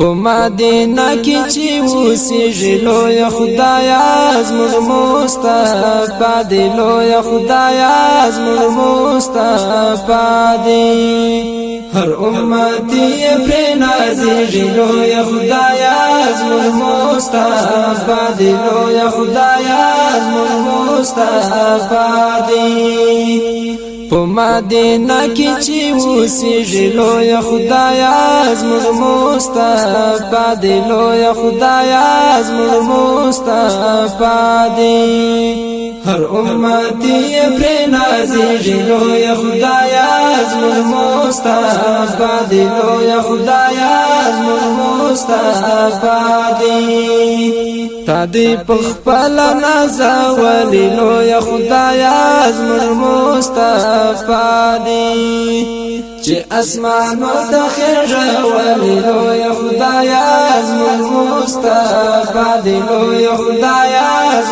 په مدینه کې چې اوسېږي لوی خدایا زموږ مصطفی دی لوی خدایا زموږ مصطفی دی هر امت یې پرې نازېږي لوی خدایا زموږ مصطفی دی لوی خدایا زموږ مصطفی دی په مدینه کې چې اوسېږي لوی خدایا زموږ مصطفی دی لوی خدایا زموږ مصطفی دی هر امتی پر نازیږي لوی خدایا زموږ مستا بادی لویا خدایا زمون مستا بادی تا دی پخپل نازا ولی لویا خدایا زمون مستا بادی چې اسمان متخره وللو خدایا زمون مصطفی دی یا خدایا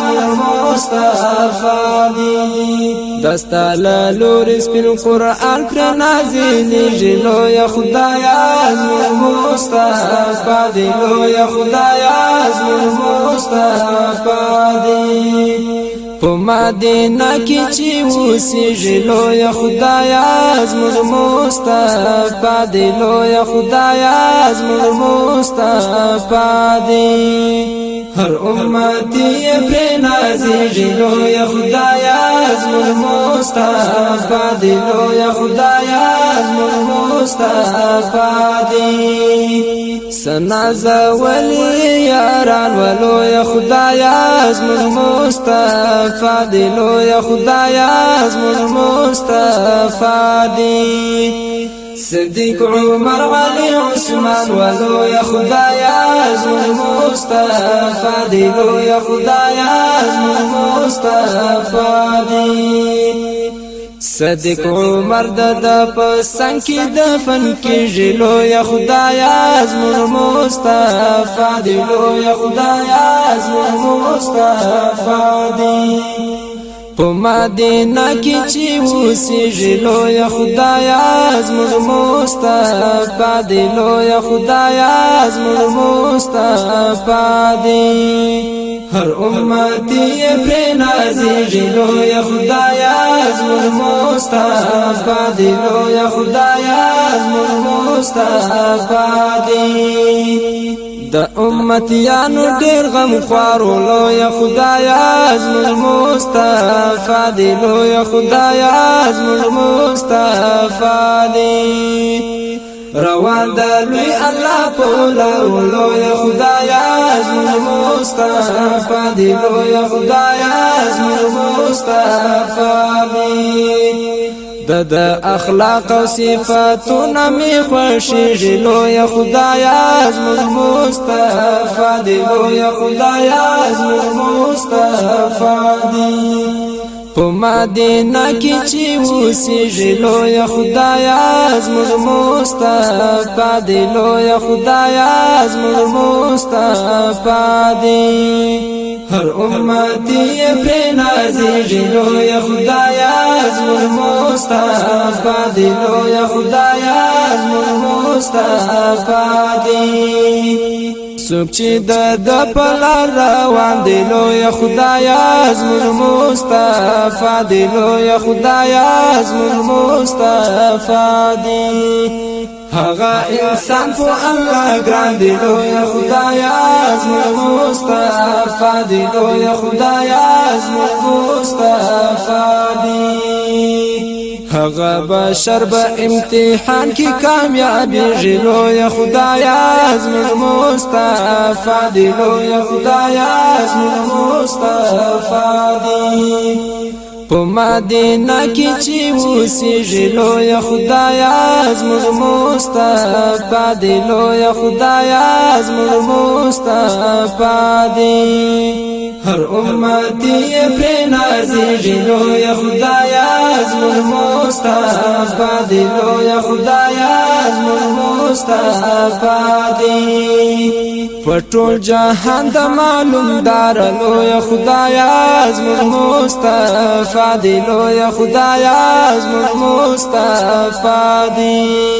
من مصطفی دیلو دستا لور سپین قران کر نازل دی لو خدایا زمون مصطفی دی یا خدایا من مصطفی دیلو په مدینه کې چې اوسېږي لویه خدایه زموږ مصطفی دی لویه خدایه زموږ مصطفی دی هر امتی پر نازیږي لو یا خدایا زموږ مصطفی دی لو یا خدایا زموږ مصطفی دی سنا زولی یاران ولو یا خدایا زموږ مصطفی دی لو یا خدایا زموږ مصطفی دی صدیق عمر ولی عثمان ولو یا خدایا زمون مصطفی دی لوی خدایا زمون مصطفی دی صدق عمر د پسنګ کې دفن کېږي لوی خدایا زمون مصطفی دی لوی خدایا زمون مصطفی دی په مدینه کې چې اوسېږي لوی خدایا زموږ مصطفی دی لوی خدایا زموږ مصطفی دی هر امت یې په نازېږي لوی خدایا زموږ مصطفی دی لوی خدایا زموږ مصطفی دی د امتیانو ډیر غم خوارو لو یا خدایا زموږ مصطفی دی لو یا خدایا زموږ مصطفی دی روان د لوی الله په لو لو یا خدایا زموږ مصطفی دی لو یا خدایا زموږ مصطفی د د اخلاق او صفاتونه می خوشیږي لو یا خدایا زموږ مصطفی دی لو یا خدایا زموږ مصطفی دی په مدینه کې چې اوسېږي لویه خدایه زموږ مصطفی دی لویه خدایه زموږ مصطفی دی هر امتی پر نازیږي لوی خدایا زموږ مصطفی دی لوی خدایا زموږ مصطفی دی څوک چې د د پلار روان دی لوی خدایا زموږ مصطفی دی لوی خدایا زموږ مصطفی دی هغه انسان په الله ګران دی لوی خدایا زموږ مصطفی دی لوی خدایا زموږ مصطفی دی هغه بشر به امتحان کی کامیابی غلو یا خدایا زموږ مصطفی دی لوی خدایا زموږ مصطفی دی په مدینه کې چې اوسېږي لوی خدایا زموږ مصطفی دی لوی خدایا زموږ مصطفی دی هر امت یې پرې نازېږي لوی خدایا زموږ مصطفی دی لوی خدایا زموږ مصطفی دی پټول جهان د معلوم دار لوی خدایا زمون مصطفی دی لوی خدایا زمون مصطفی دی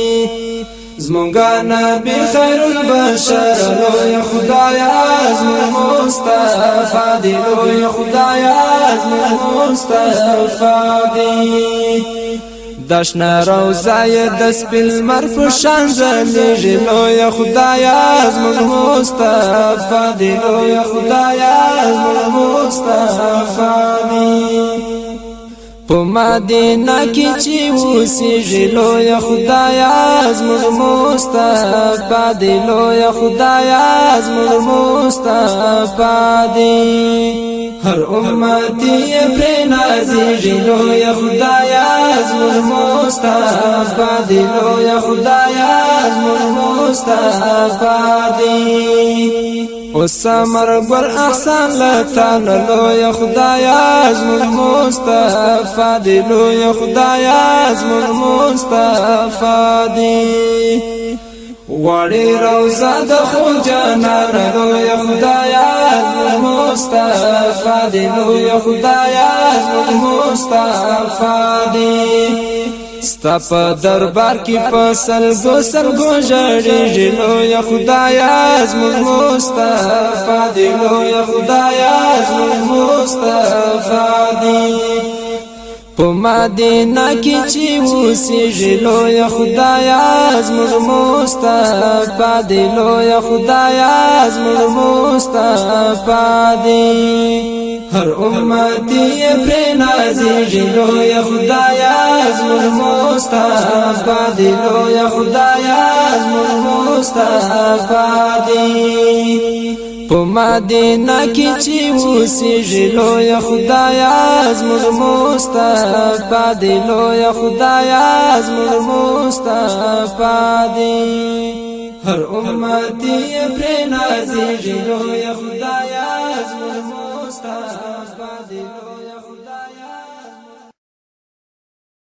زمونږه نبی خیر البشر لوی خدایا زمون مصطفی دی لوی خدایا زمون مصطفی دی دشنا روزای د سپین مر په شان زلیږي نو یا خدایا زمون مصطفی دی نو یا خدایا زمون مصطفی دی په مدینه کې چې اوسېږي لویه خدایه زموږ مصطفی دی لویه خدایه زموږ مصطفی دی هر امتی پر نازیږي لو یا خدایا زموږ مصطفی دی لو یا خدایا زموږ مصطفی دی وسمر بر احسان لتا لو یا خدایا زموږ مصطفی دی لو یا خدایا زموږ مصطفی دی وړي روزه د خو جانا لو یا خدایا مصطفی دی لوی خدایا زموږ مصطفی دی ستا په دربار کې فصل گو سر گو جړې جنو یا خدایا زموږ مصطفی دی لوی خدایا زموږ مصطفی دی په مدینه کې چې اوسېږي لوی خدایا زموږ مصطفی دی لوی خدایا زموږ مصطفی دی هر امت یې پرې نازېږي لوی خدایا زموږ مصطفی دی لوی خدایا زموږ مصطفی دی په مدینه کې چې اوسېږي لوی خدایا زموږ مصطفی دی لوی خدایا زموږ مصطفی دی هر امتی پرې نازېږي لوی خدایا